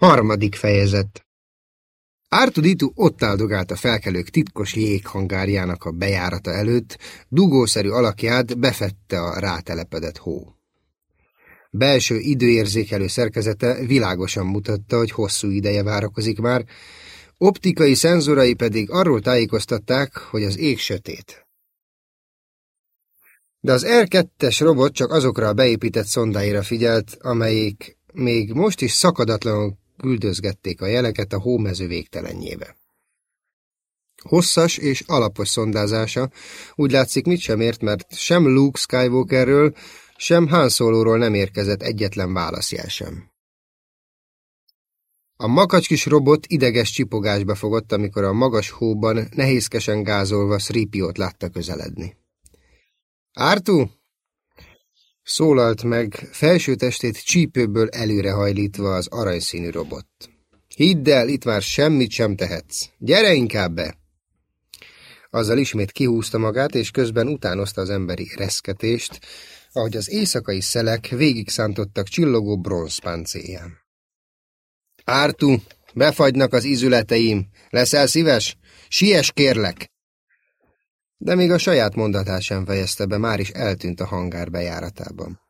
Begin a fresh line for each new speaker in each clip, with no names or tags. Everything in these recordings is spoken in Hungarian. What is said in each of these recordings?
Harmadik fejezet Ártuditu ott áldogált a felkelők titkos jéghangárjának a bejárata előtt, dugószerű alakját befette a rátelepedett hó. Belső időérzékelő szerkezete világosan mutatta, hogy hosszú ideje várakozik már, optikai szenzorai pedig arról tájékoztatták, hogy az ég sötét. De az R2-es robot csak azokra a beépített szondáira figyelt, amelyik még most is szakadatlanul küldözgették a jeleket a hómező végtelenjébe. Hosszas és alapos szondázása úgy látszik mit sem ért, mert sem Luke Skywalkerről, sem Han Solo-ról nem érkezett egyetlen válaszjel sem. A makacskis robot ideges csipogásba fogott, amikor a magas hóban nehézkesen gázolva Sripiót látta közeledni. Ártú, Szólalt meg, felső testét csípőből előrehajlítva az aranyszínű robot. Hidd el, itt már semmit sem tehetsz. Gyere inkább be! Azzal ismét kihúzta magát, és közben utánozta az emberi reszketést, ahogy az éjszakai szelek végig szántottak csillogó bronzpáncéján. Ártu, befagynak az izületeim. Leszel szíves? Siess, kérlek! De még a saját mondatát sem fejezte be, már is eltűnt a hangár bejáratában.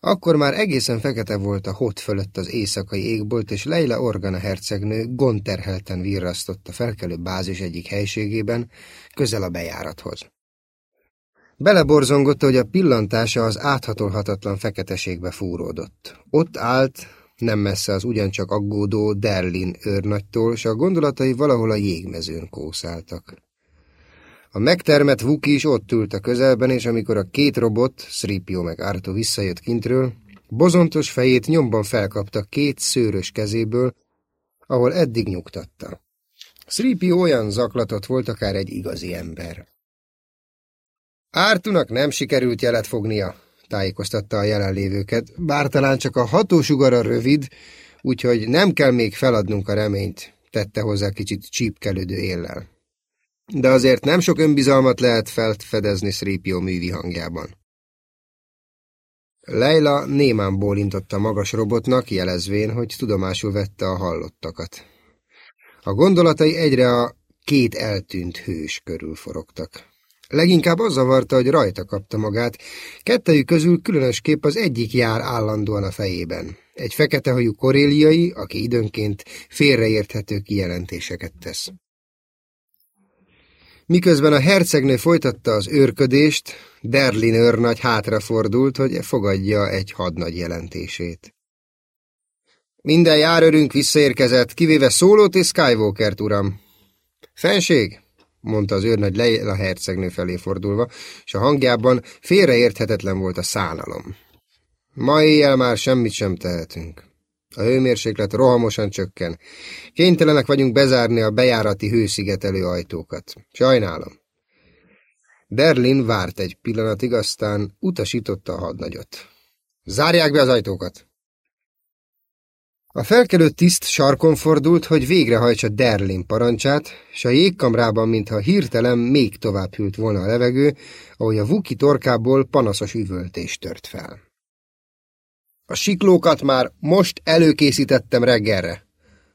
Akkor már egészen fekete volt a hot fölött az éjszakai égbolt, és Leila Organa hercegnő gonterhelten virrasztott a felkelő bázis egyik helységében, közel a bejárathoz. Beleborzongott, hogy a pillantása az áthatolhatatlan feketeségbe fúródott. Ott állt, nem messze az ugyancsak aggódó Derlin őrnagytól, és a gondolatai valahol a jégmezőn kószáltak. A megtermett Vuki is ott ült a közelben, és amikor a két robot, Sripio meg Arto visszajött kintről, bozontos fejét nyomban felkapta két szőrös kezéből, ahol eddig nyugtatta. Sripio olyan zaklatott volt, akár egy igazi ember. Ártunak nem sikerült jelet fognia, tájékoztatta a jelenlévőket, bár talán csak a hatósugara rövid, úgyhogy nem kell még feladnunk a reményt, tette hozzá kicsit csípkelődő éllel de azért nem sok önbizalmat lehet felfedezni Sripio művi hangjában. Leila némán bólintotta magas robotnak, jelezvén, hogy tudomásul vette a hallottakat. A gondolatai egyre a két eltűnt hős körül forogtak. Leginkább az zavarta, hogy rajta kapta magát, kettejük közül különösképp az egyik jár állandóan a fejében. Egy feketehajú koréliai, aki időnként félreérthető kijelentéseket tesz. Miközben a hercegnő folytatta az őrködést, Derlin őrnagy hátrafordult, hogy fogadja egy hadnagy jelentését. Minden járőrünk visszaérkezett, kivéve Szólót és Skywalkert, uram. Fenség, mondta az őrnagy a hercegnő felé fordulva, és a hangjában félreérthetetlen volt a szánalom. Ma éjjel már semmit sem tehetünk. A hőmérséklet rohamosan csökken. Kénytelenek vagyunk bezárni a bejárati hőszigetelő ajtókat. Sajnálom. Derlin várt egy pillanatig, aztán utasította a hadnagyot. Zárják be az ajtókat! A felkelő tiszt sarkon fordult, hogy végrehajtsa Derlin parancsát, és a jégkamrában, mintha hirtelen még tovább hűlt volna a levegő, ahogy a vuki torkából panaszos üvöltés tört fel. A siklókat már most előkészítettem reggelre,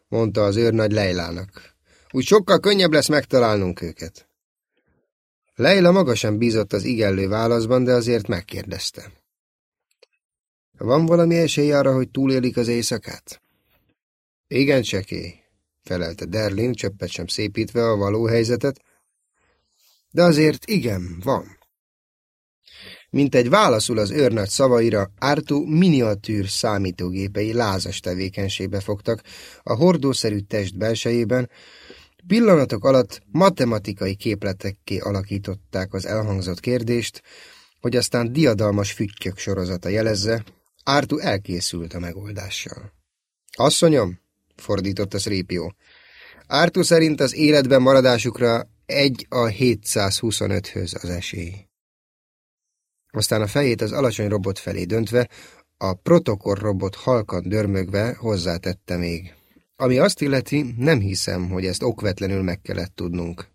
mondta az őrnagy Leilának. Úgy sokkal könnyebb lesz megtalálnunk őket. Leila maga sem bízott az igellő válaszban, de azért megkérdezte. Van valami esély arra, hogy túlélik az éjszakát? Igen, csekély, felelte Derlin, csöppet sem szépítve a való helyzetet, de azért igen, van. Mint egy válaszul az őrnagy szavaira, Ártú miniatűr számítógépei lázas tevékenységbe fogtak a hordószerű test belsejében, pillanatok alatt matematikai képletekké alakították az elhangzott kérdést, hogy aztán diadalmas füttyök sorozata jelezze, Ártú elkészült a megoldással. Asszonyom, fordította Szrépió, Ártú szerint az életben maradásukra egy a 725-höz az esély. Aztán a fejét az alacsony robot felé döntve, a protokoll robot halkan dörmögve hozzátette még. Ami azt illeti, nem hiszem, hogy ezt okvetlenül meg kellett tudnunk.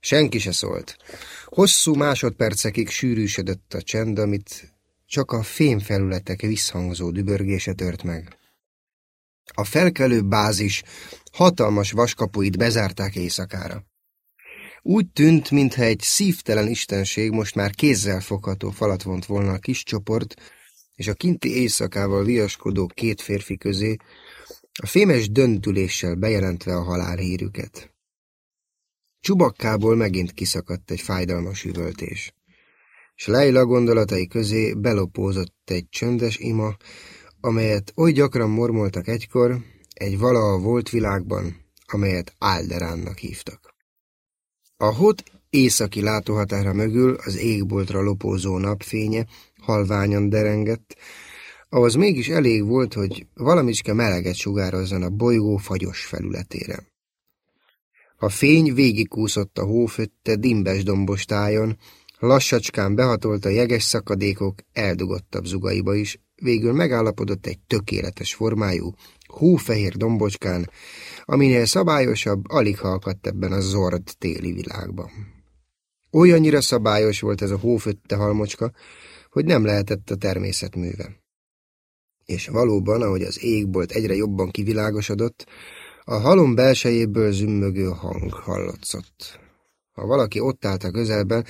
Senki se szólt. Hosszú másodpercekig sűrűsödött a csend, amit csak a fémfelületek visszhangzó dübörgése tört meg. A felkelő bázis hatalmas vaskapuit bezárták éjszakára. Úgy tűnt, mintha egy szívtelen istenség most már kézzel fogható falat vont volna a kis csoport, és a kinti éjszakával viaskodó két férfi közé, a fémes döntüléssel bejelentve a halálhírüket. Csubakkából megint kiszakadt egy fájdalmas üvöltés, s Leila gondolatai közé belopózott egy csöndes ima, amelyet oly gyakran mormoltak egykor, egy valaha volt világban, amelyet Alderánnak hívtak. A hot északi látóhatára mögül az égboltra lopózó napfénye halványan derengett, ahhoz mégis elég volt, hogy valamicske meleget sugározzon a bolygó fagyos felületére. A fény végigkúszott a hófötte dimbes dombostájon, lassacskán behatolt a jeges szakadékok eldugottabb zugaiba is, végül megállapodott egy tökéletes formájú, hófehér dombocskán, aminél szabályosabb alig halkadt ebben a zord téli világban. Olyannyira szabályos volt ez a hófötte halmocska, hogy nem lehetett a természet műve. És valóban, ahogy az égbolt egyre jobban kivilágosodott, a halom belsejéből zümmögő hang hallatszott. Ha valaki ott állt a közelben,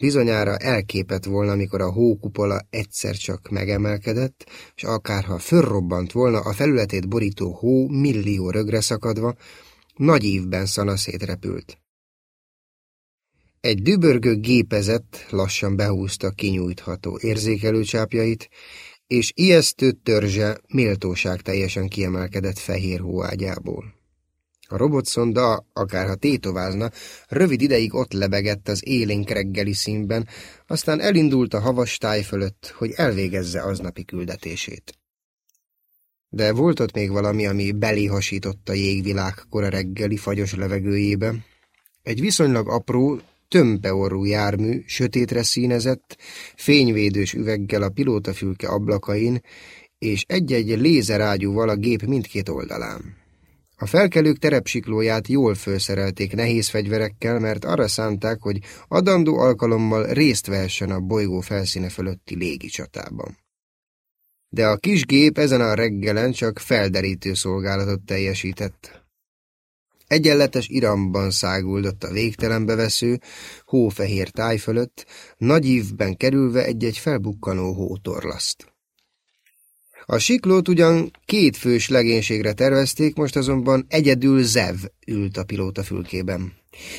bizonyára elképett volna, amikor a hókupola egyszer csak megemelkedett, és akárha fölrobbant volna a felületét borító hó millió rögre szakadva, nagy ívben szanaszét repült. Egy dübörgő gépezet lassan behúzta kinyújtható érzékelőcsápjait, és ijesztő törzse méltóság teljesen kiemelkedett fehér hóágyából. A robotszonda, akárha tétovázna, rövid ideig ott lebegett az élénk reggeli színben, aztán elindult a havas táj fölött, hogy elvégezze aznapi küldetését. De volt ott még valami, ami belé hasított a jégvilág kora reggeli fagyos levegőjébe. Egy viszonylag apró, tömpeorú jármű, sötétre színezett, fényvédős üveggel a pilótafülke ablakain, és egy-egy lézerágyúval a gép mindkét oldalán. A felkelők terepsiklóját jól felszerelték nehéz fegyverekkel, mert arra szánták, hogy adandó alkalommal részt vehessen a bolygó felszíne fölötti légicsatában. De a kis gép ezen a reggelen csak felderítő szolgálatot teljesített. Egyenletes iramban száguldott a végtelenbe vesző, hófehér táj fölött, nagy ívben kerülve egy-egy felbukkanó hótorlaszt. A siklót ugyan két fős legénységre tervezték, most azonban egyedül Zev ült a pilóta fülkében.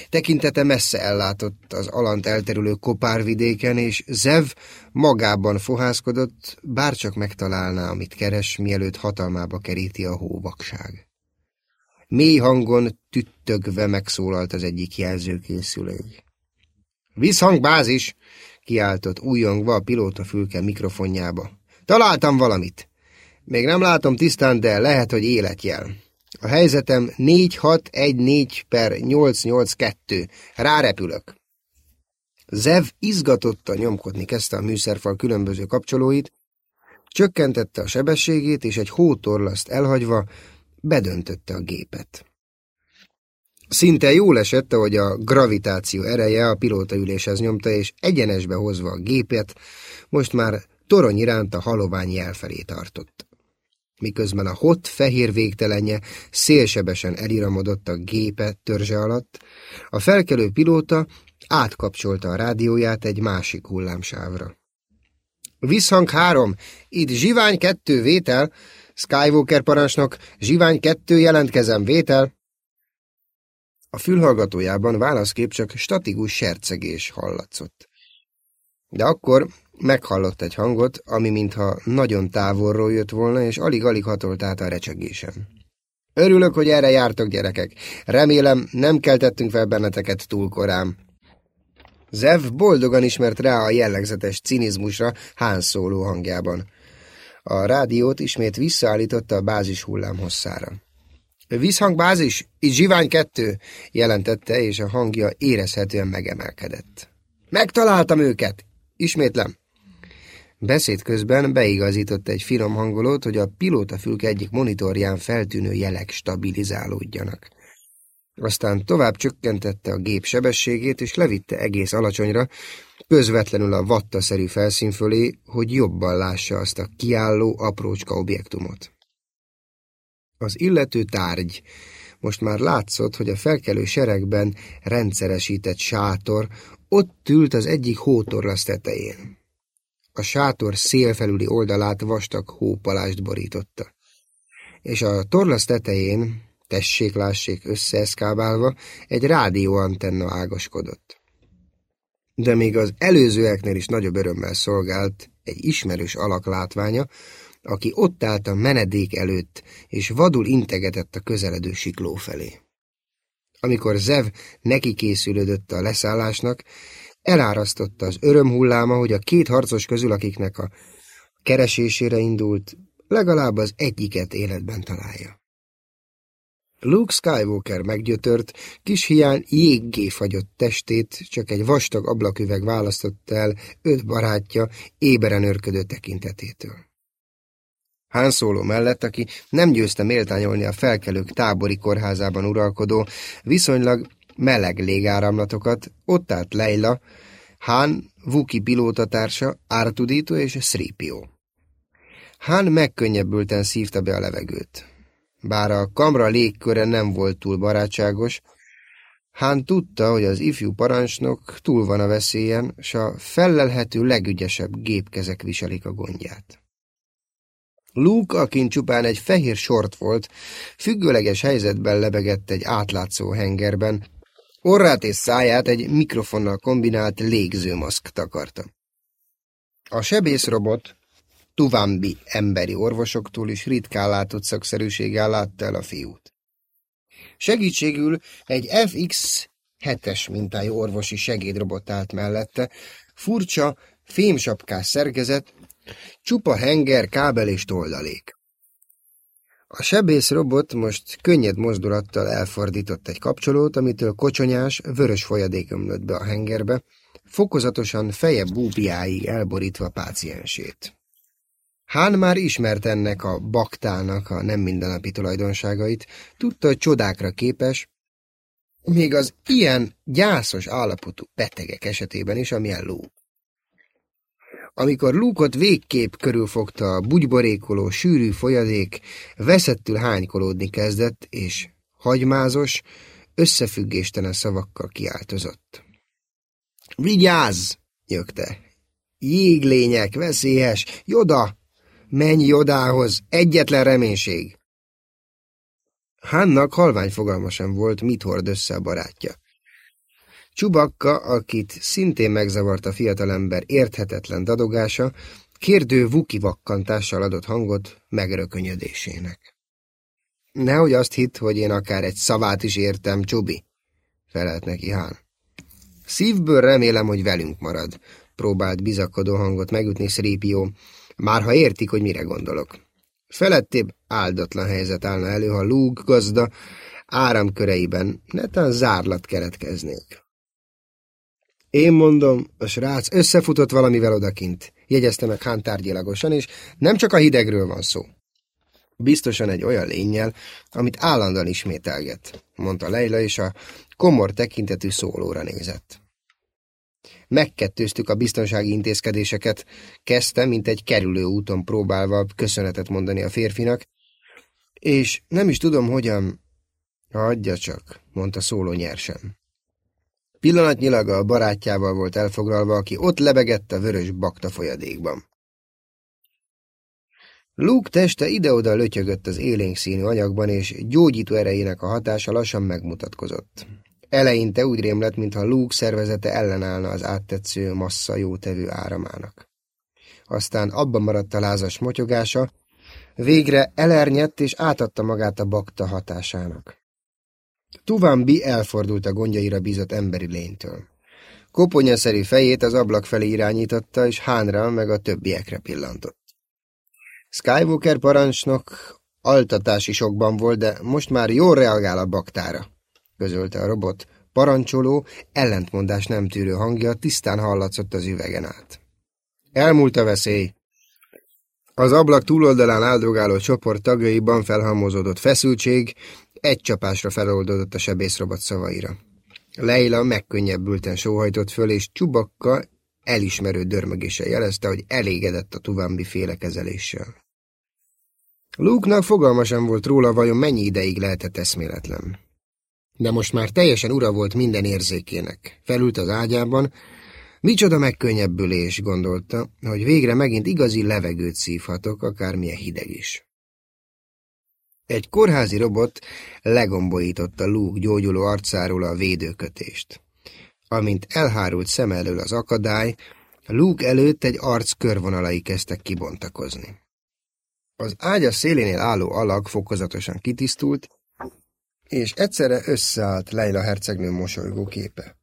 Tekintete messze ellátott az alant elterülő kopárvidéken, és Zev magában fohászkodott, bárcsak megtalálná, amit keres, mielőtt hatalmába keríti a hóvakság. Mély hangon tüttögve megszólalt az egyik jelzőkészülék. Visszhangbázis! kiáltott újongva a pilóta fülke mikrofonjába. Találtam valamit! Még nem látom tisztán, de lehet, hogy életjel. A helyzetem 4614 per 882. Rárepülök. Zev izgatottan nyomkodni kezdte a műszerfal különböző kapcsolóit, csökkentette a sebességét, és egy hótorlaszt elhagyva bedöntötte a gépet. Szinte jól esett, hogy a gravitáció ereje a pilótaüléshez nyomta, és egyenesbe hozva a gépet, most már torony iránt a halovány jel felé tartott miközben a hot fehér végtelenje szélsebesen eliramodott a gépe törzse alatt, a felkelő pilóta átkapcsolta a rádióját egy másik hullámsávra. Visszhang három, itt Zsivány kettő vétel, Skywalker parancsnok, Zsivány kettő jelentkezem vétel. A fülhallgatójában válaszkép csak statikus sercegés hallatszott. De akkor Meghallott egy hangot, ami mintha nagyon távolról jött volna, és alig-alig hatolt át a recsegésen. Örülök, hogy erre jártok, gyerekek. Remélem, nem keltettünk fel benneteket túl korán. Zev boldogan ismert rá a jellegzetes cinizmusra hán szóló hangjában. A rádiót ismét visszaállította a bázis hullám hosszára. Visszhangbázis, itt zsivány kettő, jelentette, és a hangja érezhetően megemelkedett. Megtaláltam őket! Ismétlem, Beszéd közben beigazított egy finom hangolót, hogy a pilótafülke egyik monitorján feltűnő jelek stabilizálódjanak. Aztán tovább csökkentette a gép sebességét, és levitte egész alacsonyra, közvetlenül a vattaszerű felszín fölé, hogy jobban lássa azt a kiálló aprócska objektumot. Az illető tárgy most már látszott, hogy a felkelő seregben rendszeresített sátor ott ült az egyik hótorlasz tetején. A sátor szélfelüli oldalát vastag hópalást borította. És a torlasz tetején, tessék-lássék összeeszkábálva, egy rádióantenna ágaskodott. De még az előzőeknél is nagyobb örömmel szolgált egy ismerős alak látványa, aki ott állt a menedék előtt, és vadul integetett a közeledő sikló felé. Amikor Zev neki készülődött a leszállásnak, elárasztotta az örömhulláma, hogy a két harcos közül, akiknek a keresésére indult, legalább az egyiket életben találja. Luke Skywalker meggyötört, kis hián jéggé fagyott testét, csak egy vastag ablaküveg választotta el öt barátja éberen örködő tekintetétől. Hán szóló mellett, aki nem győzte méltányolni a felkelők tábori kórházában uralkodó, viszonylag meleg légáramlatokat, ott állt Leila, Hán, Vuki pilótatársa, Artudito és Sripio. Hán megkönnyebbülten szívta be a levegőt. Bár a kamra légköre nem volt túl barátságos, Hán tudta, hogy az ifjú parancsnok túl van a veszélyen, s a fellelhető legügyesebb gépkezek viselik a gondját. Luke, akin csupán egy fehér sort volt, függőleges helyzetben lebegett egy átlátszó hengerben, orrát és száját egy mikrofonnal kombinált légzőmaszk takarta. A sebészrobot Tuvambi emberi orvosoktól is ritkán látott szakszerűséggel látta el a fiút. Segítségül egy FX 7-es mintájú orvosi segédrobot állt mellette, furcsa, fémsapkás szerkezet, Csupa henger, kábel és toldalék. A sebész robot most könnyed mozdulattal elfordított egy kapcsolót, amitől kocsonyás, vörös folyadék ömlött be a hengerbe, fokozatosan feje búbiáig elborítva páciensét. Hán már ismert ennek a baktának a nem mindennapi tulajdonságait, tudta, hogy csodákra képes, még az ilyen gyászos állapotú betegek esetében is, amilyen ló. Amikor Lúkot végképp körülfogta a bugyborékoló, sűrű folyadék, veszettül hánykolódni kezdett, és hagymázos, összefüggéstelen szavakkal kiáltozott. Vigyázz! nyögte. Jéglények, veszélyes, Joda! Menj Jodához, egyetlen reménység! Hánnak halvány fogalma sem volt, mit hord össze a barátja. Csubakka, akit szintén megzavart a fiatalember érthetetlen dadogása, kérdő vuki vakkantással adott hangot megrökönyödésének. Nehogy azt hitt, hogy én akár egy szavát is értem, Csubi, felelt neki Hán. Szívből remélem, hogy velünk marad, próbált bizakodó hangot megütni Szrépió, már ha értik, hogy mire gondolok. Felettébb áldatlan helyzet állna elő, ha lúg gazda áramköreiben netán zárlat keretkeznék. Én mondom, a srác összefutott valamivel odakint, jegyezte meg Hán tárgyilagosan, és nem csak a hidegről van szó. Biztosan egy olyan lényel, amit állandóan ismételget, mondta Leila, és a komor tekintetű szólóra nézett. Megkettőztük a biztonsági intézkedéseket, kezdte, mint egy kerülő úton próbálva köszönetet mondani a férfinak, és nem is tudom, hogyan... Adja csak, mondta szóló nyersen. Pillanatnyilag a barátjával volt elfoglalva, aki ott lebegett a vörös bakta folyadékban. Luke teste ide-oda lötyögött az élénk színű anyagban, és gyógyító erejének a hatása lassan megmutatkozott. Eleinte úgy rémlett, mintha Luke szervezete ellenállna az áttetsző massza jótevő áramának. Aztán abban maradt a lázas motyogása, végre elernyett és átadta magát a bakta hatásának. Tuvambi elfordult a gondjaira bízott emberi lénytől. Koponyaszerű fejét az ablak felé irányította, és Hánra meg a többiekre pillantott. Skywalker parancsnok altatási sokban volt, de most már jól reagál a baktára, közölte a robot. Parancsoló, ellentmondás nem tűrő hangja tisztán hallatszott az üvegen át. Elmúlt a veszély. Az ablak túloldalán áldogáló csoport tagjaiban felhalmozódott feszültség, egy csapásra feloldódott a sebészrobot szavaira. Leila megkönnyebbülten sóhajtott föl, és Csubakka elismerő dörmögése jelezte, hogy elégedett a Tuvambi féle. Luke-nak fogalma sem volt róla, vajon mennyi ideig lehetett eszméletlen. De most már teljesen ura volt minden érzékének. Felült az ágyában, micsoda megkönnyebbülés, gondolta, hogy végre megint igazi levegőt szívhatok, akármilyen hideg is. Egy kórházi robot legombolította Luke gyógyuló arcáról a védőkötést. Amint elhárult szem elől az akadály, Luke előtt egy arc körvonalai kezdtek kibontakozni. Az ágya szélénél álló alag fokozatosan kitisztult, és egyszerre összeállt Leila hercegnő mosolygó képe.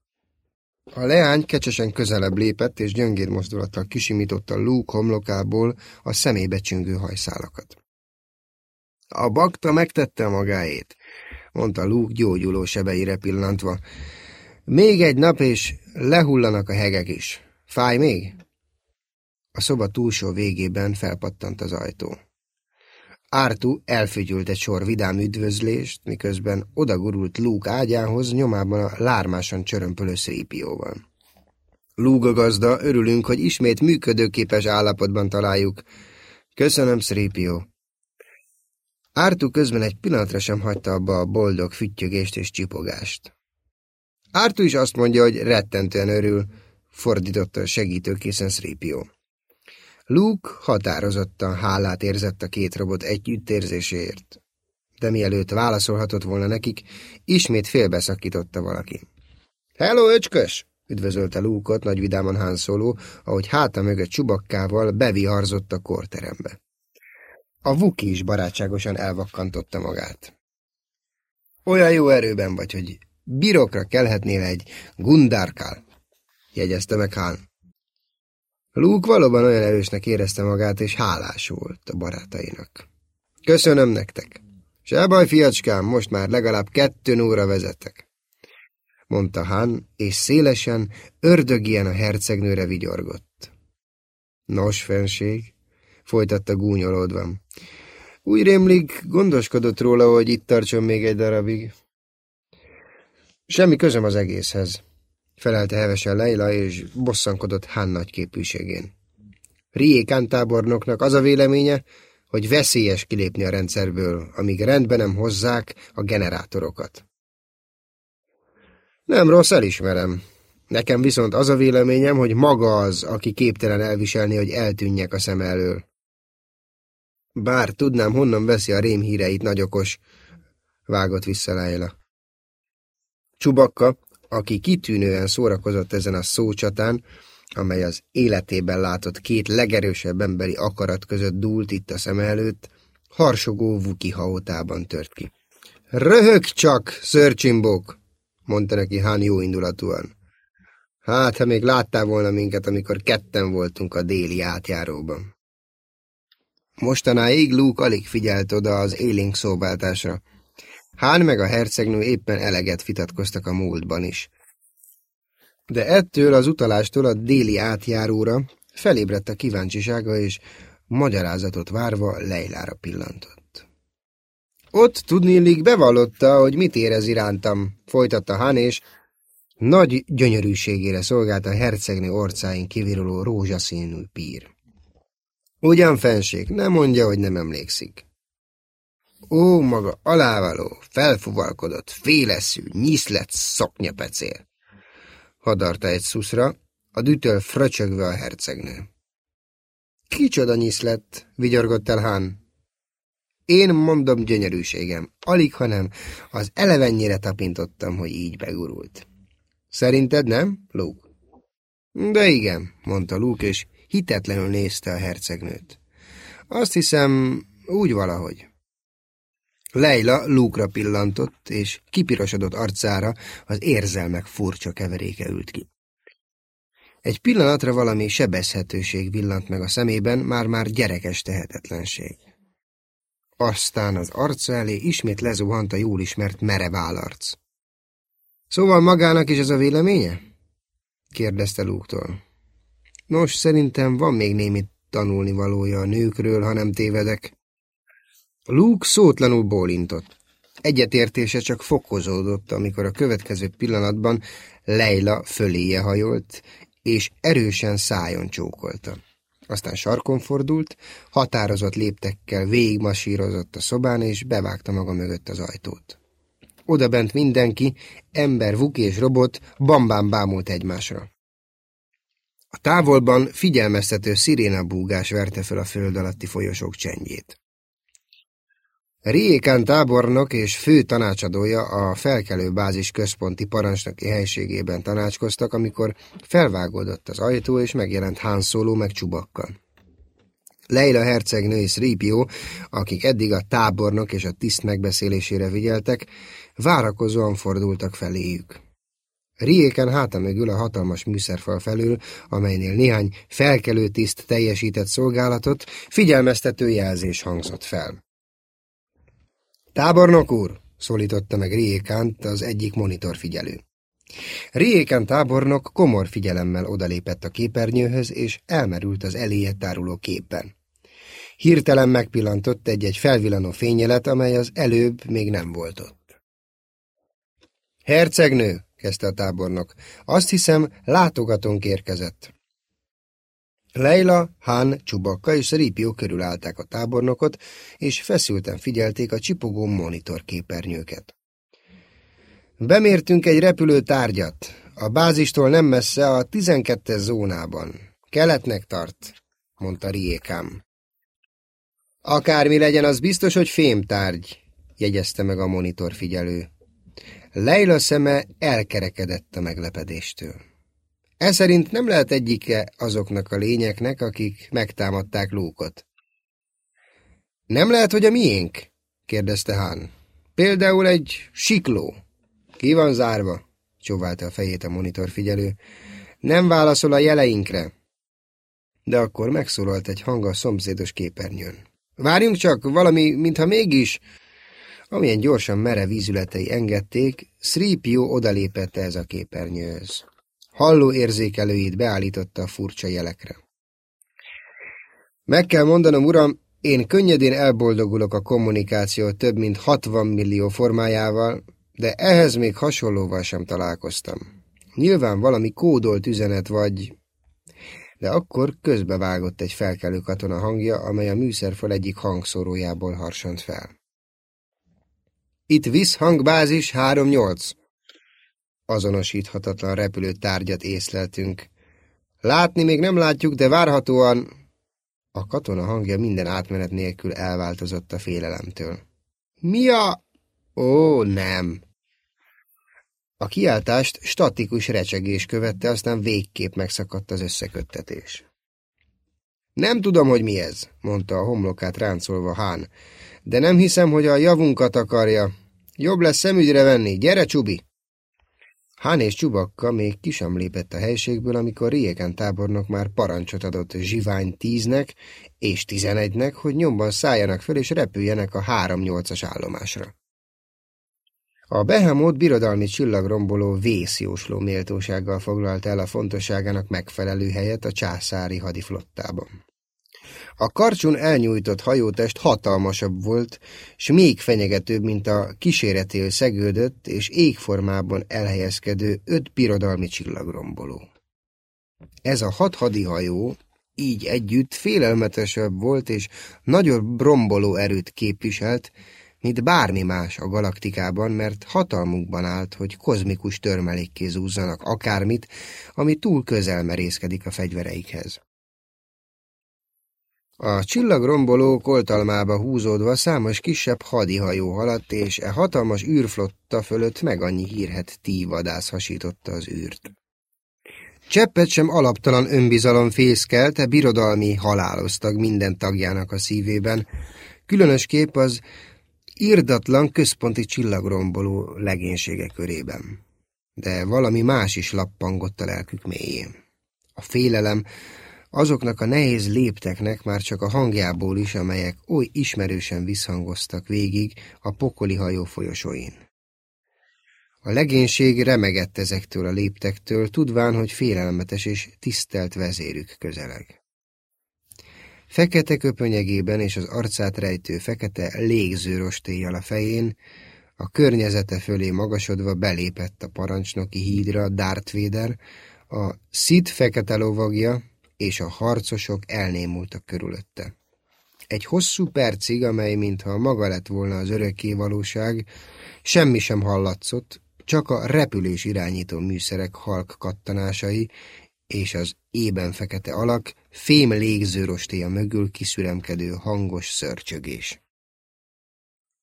A leány kecsesen közelebb lépett, és gyöngéd mozdulattal kisimította Luke homlokából a szemébe csüngő hajszálakat. A bakta megtette magáét, mondta Luke gyógyuló sebeire pillantva. Még egy nap, és lehullanak a hegek is. Fáj még? A szoba túlsó végében felpattant az ajtó. Ártu elfügyült egy sor vidám üdvözlést, miközben odagurult Luke ágyához, nyomában a lármásan csörömpölő szépióval. Luke a gazda, örülünk, hogy ismét működőképes állapotban találjuk. Köszönöm, Szrépió. Ártu közben egy pillanatra sem hagyta abba a boldog füttyögést és csipogást. Ártu is azt mondja, hogy rettentően örül, fordította segítőkészen Szrépió. Luke határozottan hálát érzett a két robot együttérzéséért. De mielőtt válaszolhatott volna nekik, ismét félbeszakította valaki. Hello, öcskös! üdvözölte Luke-ot nagy vidáman Han Solo, ahogy háta mögött csubakkával beviharzott a korterembe. A Vuki is barátságosan elvakkantotta magát. Olyan jó erőben vagy, hogy birokra kelhetnél egy gundárkál, jegyezte meg Han. Luke valóban olyan erősnek érezte magát, és hálás volt a barátainak. Köszönöm nektek. Se baj, fiacskám, most már legalább kettő óra vezetek. Mondta Han, és szélesen, ördögien a hercegnőre vigyorgott. Nos, fenség, folytatta gúnyolódva. Úgy rémlik, gondoskodott róla, hogy itt tartson még egy darabig. Semmi közöm az egészhez felelte hevesen Leila, és bosszankodott Hán nagy képűségén. Riékán tábornoknak az a véleménye, hogy veszélyes kilépni a rendszerből, amíg rendben nem hozzák a generátorokat. Nem rossz, elismerem. Nekem viszont az a véleményem, hogy maga az, aki képtelen elviselni, hogy eltűnjek a szem elől. Bár tudnám, honnan veszi a rémhíreit nagyokos, vágott vissza Leila. Csubakka, aki kitűnően szórakozott ezen a szócsatán, amely az életében látott két legerősebb emberi akarat között dúlt itt a szem előtt, harsogó vuki haótában tört ki. Röhög csak, szörcsimbók, mondta neki Hán indulatúan. Hát, ha még láttál volna minket, amikor ketten voltunk a déli átjáróban. Mostanáig Luke alig figyelt oda az élénk szóváltásra. Hán meg a hercegnő éppen eleget vitatkoztak a múltban is. De ettől az utalástól a déli átjáróra felébredt a kíváncsisága, és magyarázatot várva Leilára pillantott. Ott tudnélik bevallotta, hogy mit érez irántam, folytatta Hán, és nagy gyönyörűségére szolgált a hercegnő orcáin kiviruló rózsaszínű pír. Ugyan fenség, nem mondja, hogy nem emlékszik. Ó, maga alávaló, felfuvalkodott, féleszű, nyiszlet szoknyapecél. Hadarta egy szuszra, a dütöl fröcsögve a hercegnő. Kicsoda nyiszlet, vigyorgott el Hán. Én mondom gyönyörűségem, alig, hanem az elevennyire tapintottam, hogy így begurult. Szerinted nem, Luke? De igen, mondta Luke, és hitetlenül nézte a hercegnőt. Azt hiszem, úgy valahogy. Leila lúkra pillantott, és kipirosodott arcára az érzelmek furcsa keveréke ült ki. Egy pillanatra valami sebezhetőség villant meg a szemében, már-már gyerekes tehetetlenség. Aztán az arca elé ismét lezuhant a jól ismert merev állarc. Szóval magának is ez a véleménye? kérdezte Lúktól. Nos, szerintem van még némi tanulni valója a nőkről, ha nem tévedek. Luke szótlanul bólintott. Egyetértése csak fokozódott, amikor a következő pillanatban Leila föléje hajolt, és erősen szájon csókolta. Aztán sarkon fordult, határozott léptekkel végigmasírozott a szobán, és bevágta maga mögött az ajtót. Oda bent mindenki, ember, vuk és robot bambán bámult egymásra. A távolban figyelmeztető szirénabúgás verte fel a föld alatti folyosók csendjét. Riékán tábornok és fő tanácsadója a felkelő bázis központi parancsnoki helységében tanácskoztak, amikor felvágódott az ajtó, és megjelent Han Solo meg Csubakka. Leila hercegnő és Ripio, akik eddig a tábornok és a tiszt megbeszélésére vigyeltek, várakozóan fordultak feléjük. Riéken háta mögül a hatalmas műszerfal felül, amelynél néhány felkelő tiszt teljesített szolgálatot, figyelmeztető jelzés hangzott fel. Tábornok úr! szólította meg Riékánt az egyik monitorfigyelő. Riékán tábornok komor figyelemmel odalépett a képernyőhöz, és elmerült az eléje táruló képben. Hirtelen megpillantott egy-egy felvillanó fényelet, amely az előbb még nem volt ott. Hercegnő, kezdte a tábornok, azt hiszem, látogatónk érkezett. Leila, Han, Csubakka és Ripio körülállták a tábornokot, és feszülten figyelték a csipogó monitorképernyőket. Bemértünk egy repülő tárgyat. A bázistól nem messze a 12 zónában. Keletnek tart, mondta Riékám. Akármi legyen, az biztos, hogy fémtárgy, jegyezte meg a monitorfigyelő. Leila szeme elkerekedett a meglepedéstől. E szerint nem lehet egyike azoknak a lényeknek, akik megtámadták Lúkot. Nem lehet, hogy a miénk? kérdezte Hán. Például egy sikló. Ki van zárva? csóválta a fejét a monitor figyelő. Nem válaszol a jeleinkre. De akkor megszólalt egy hang a szomszédos képernyőn. Várjunk csak, valami, mintha mégis... Amilyen gyorsan mere vízületei engedték, Sripio odalépett ez a képernyőhöz. Halló érzékelőit beállította a furcsa jelekre. Meg kell mondanom, uram, én könnyedén elboldogulok a kommunikáció több mint 60 millió formájával, de ehhez még hasonlóval sem találkoztam. Nyilván valami kódolt üzenet vagy... De akkor közbevágott egy felkelő katona hangja, amely a műszerfal egyik hangszórójából harsant fel. Itt visz hangbázis 38. Azonosíthatatlan repülő tárgyat észleltünk. Látni még nem látjuk, de várhatóan... A katona hangja minden átmenet nélkül elváltozott a félelemtől. Mi a... Ó, nem! A kiáltást statikus recsegés követte, aztán végképp megszakadt az összeköttetés. Nem tudom, hogy mi ez, mondta a homlokát ráncolva Hán, de nem hiszem, hogy a javunkat akarja. Jobb lesz szemügyre venni. Gyere, Csubi! Hán és Csubakka még ki sem lépett a helységből, amikor Rieken tábornok már parancsot adott Zsivány tíznek és tizenegynek, hogy nyomban szálljanak föl és repüljenek a három-nyolcas állomásra. A Behemoth birodalmi csillagromboló vészjósló méltósággal foglalt el a fontosságának megfelelő helyet a császári hadiflottában. A karcson elnyújtott hajótest hatalmasabb volt, s még fenyegetőbb, mint a kíséretél szegődött és égformában elhelyezkedő öt birodalmi csillagromboló. Ez a hat hadihajó így együtt félelmetesebb volt és nagyobb romboló erőt képviselt, mint bármi más a galaktikában, mert hatalmukban állt, hogy kozmikus törmelékké zúzzanak akármit, ami túl közel merészkedik a fegyvereikhez. A csillagromboló koltalmába húzódva számos kisebb hadihajó haladt, és e hatalmas űrflotta fölött meg annyi hírhet tívadász hasította az űrt. Cseppet sem alaptalan önbizalom fészkelte birodalmi haláloztag minden tagjának a szívében, különösképp az írdatlan központi csillagromboló legénysége körében. De valami más is lappangott a lelkük mélyén. A félelem, azoknak a nehéz lépteknek már csak a hangjából is, amelyek oly ismerősen visszhangoztak végig a pokoli hajó folyosóin. A legénység remegett ezektől a léptektől, tudván, hogy félelmetes és tisztelt vezérük közeleg. Fekete köpönyegében és az arcát rejtő fekete légző rostéjjal a fején, a környezete fölé magasodva belépett a parancsnoki hídra Darth Vader, a Sid fekete lovagja, és a harcosok elnémultak körülötte. Egy hosszú percig, amely mintha maga lett volna az örökké valóság, semmi sem hallatszott, csak a repülés irányító műszerek halk kattanásai és az ében fekete alak fém légzőrostéja mögül kiszüremkedő hangos szörcsögés.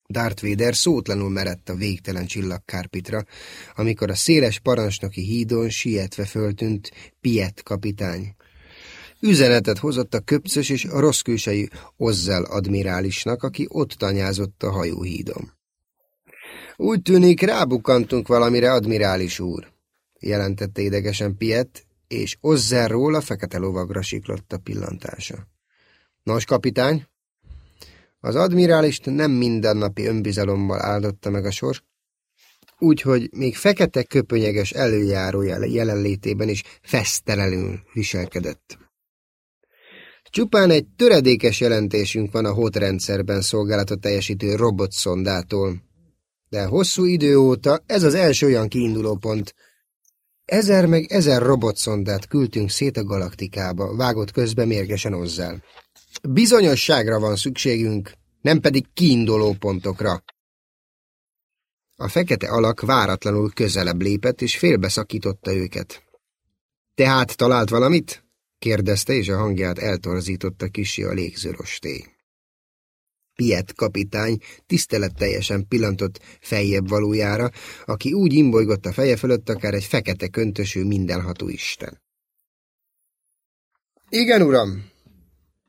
Darth Vader szótlanul merett a végtelen csillagkárpitra, amikor a széles parancsnoki hídon sietve föltűnt Piet kapitány. Üzenetet hozott a köpcös és a rosszkülsei Ozzel admirálisnak, aki ott tanyázott a hajóhídon. Úgy tűnik, rábukantunk valamire, admirális úr, jelentette idegesen Piet, és Ozzerról a fekete lovagra siklott a pillantása. Nos, kapitány, az admirálist nem mindennapi önbizalommal áldotta meg a sor, úgyhogy még fekete köpönyeges előjárója jelenlétében is fesztelenül viselkedett. Csupán egy töredékes jelentésünk van a HOT rendszerben szolgálatot teljesítő robotszondától, de hosszú idő óta ez az első olyan kiinduló pont. Ezer meg ezer robotszondát küldtünk szét a galaktikába, vágott közbe mérgesen hozzá. Bizonyosságra van szükségünk, nem pedig kiinduló pontokra. A fekete alak váratlanul közelebb lépett, és félbeszakította őket. Tehát talált valamit? Kérdezte, és a hangját eltorzította kisi a légzőrostély. Piet kapitány tiszteletteljesen pillantott feljebb valójára, aki úgy imbolygott a feje fölött, akár egy fekete köntösű mindenható isten. Igen, uram,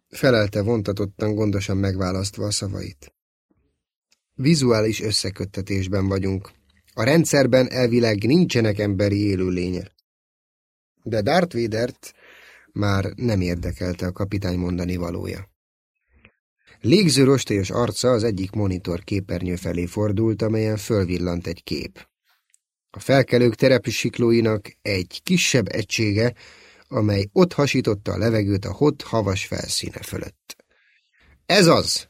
felelte vontatottan gondosan megválasztva a szavait. Vizuális összeköttetésben vagyunk. A rendszerben elvileg nincsenek emberi élőlények. De Darth Vader-t már nem érdekelte a kapitány mondani valója. Légző rostélyos arca az egyik monitor képernyő felé fordult, amelyen fölvillant egy kép. A felkelők terepsiklóinak egy kisebb egysége, amely ott hasította a levegőt a hot havas felszíne fölött. Ez az!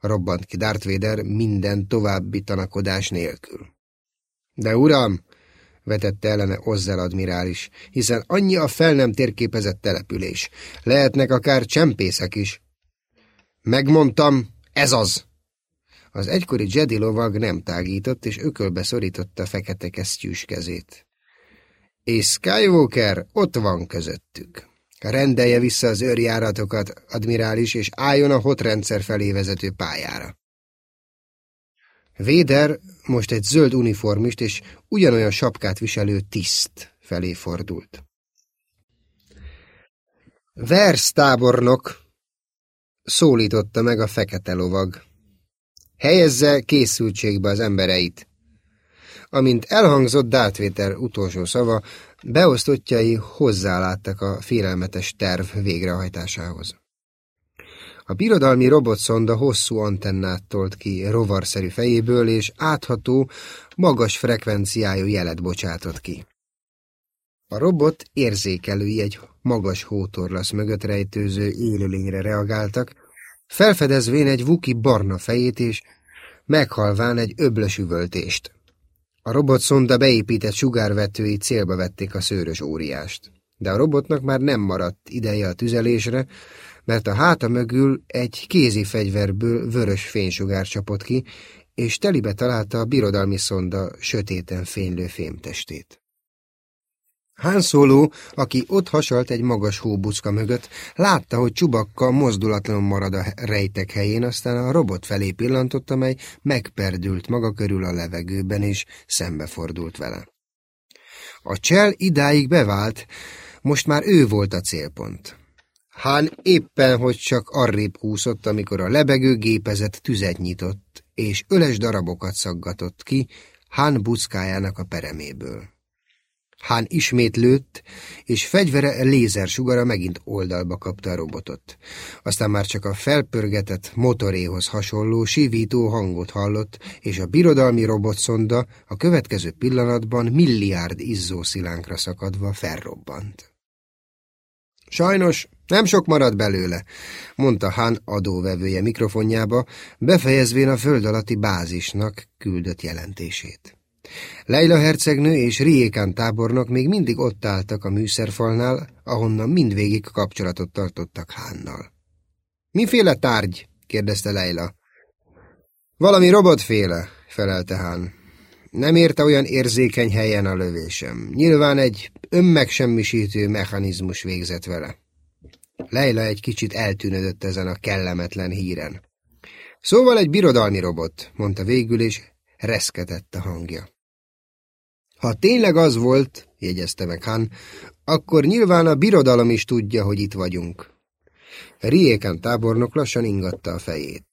robbant ki Darth Vader minden további tanakodás nélkül. De uram, vetette ellene Ozzel admirális, hiszen annyi a fel nem térképezett település. Lehetnek akár csempészek is. Megmondtam, ez az! Az egykori Jedi lovag nem tágított, és ökölbe szorította fekete kesztyűs kezét. És Skywalker ott van közöttük. Rendelje vissza az őrjáratokat, admirális, és álljon a hot rendszer felé vezető pályára. Véder most egy zöld uniformist és ugyanolyan sapkát viselő tiszt felé fordult. Vers tábornok, szólította meg a fekete lovag. Helyezze készültségbe az embereit. Amint elhangzott Dátvéter utolsó szava, beosztottjai hozzáláttak a félelmetes terv végrehajtásához. A birodalmi robotszonda hosszú antennát tolt ki rovarszerű fejéből, és átható, magas frekvenciájú jelet bocsátott ki. A robot érzékelői egy magas hótorlasz mögött rejtőző élőlényre reagáltak, felfedezvén egy vuki barna fejét és meghalván egy öblös üvöltést. A robotszonda beépített sugárvetői célba vették a szőrös óriást. De a robotnak már nem maradt ideje a tüzelésre, mert a háta mögül egy kézi fegyverből vörös fénysugár csapott ki, és telibe találta a birodalmi szonda sötéten fénylő fémtestét. Han Solo, aki ott hasalt egy magas hóbucka mögött, látta, hogy csubakka mozdulatlanul marad a rejtek helyén, aztán a robot felé pillantott, amely megperdült maga körül a levegőben, és szembefordult vele. A csel idáig bevált, most már ő volt a célpont. Hán éppen, hogy csak arrébb úszott, amikor a lebegő gépezet tüzet nyitott, és öles darabokat szaggatott ki Hán buckájának a pereméből. Hán ismét lőtt, és fegyvere lézersugara megint oldalba kapta a robotot. Aztán már csak a felpörgetett motoréhoz hasonló sivító hangot hallott, és a birodalmi robotszonda a következő pillanatban milliárd izzószilánkra szakadva felrobbant. Sajnos nem sok marad belőle, mondta Han adóvevője mikrofonjába, befejezvén a föld alatti bázisnak küldött jelentését. Leila hercegnő és Riékán tábornok még mindig ott álltak a műszerfalnál, ahonnan mindvégig kapcsolatot tartottak Hánnal. Miféle tárgy? kérdezte Leila. Valami robotféle, felelte Hán. Nem érte olyan érzékeny helyen a lövésem. Nyilván egy önmegsemmisítő mechanizmus végzett vele. Leila egy kicsit eltűnődött ezen a kellemetlen híren. Szóval egy birodalmi robot, mondta végül, és reszketett a hangja. Ha tényleg az volt, jegyezte meg Han, akkor nyilván a birodalom is tudja, hogy itt vagyunk. Riéken tábornok lassan ingatta a fejét.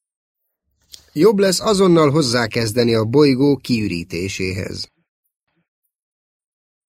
Jobb lesz azonnal hozzákezdeni a bolygó kiürítéséhez.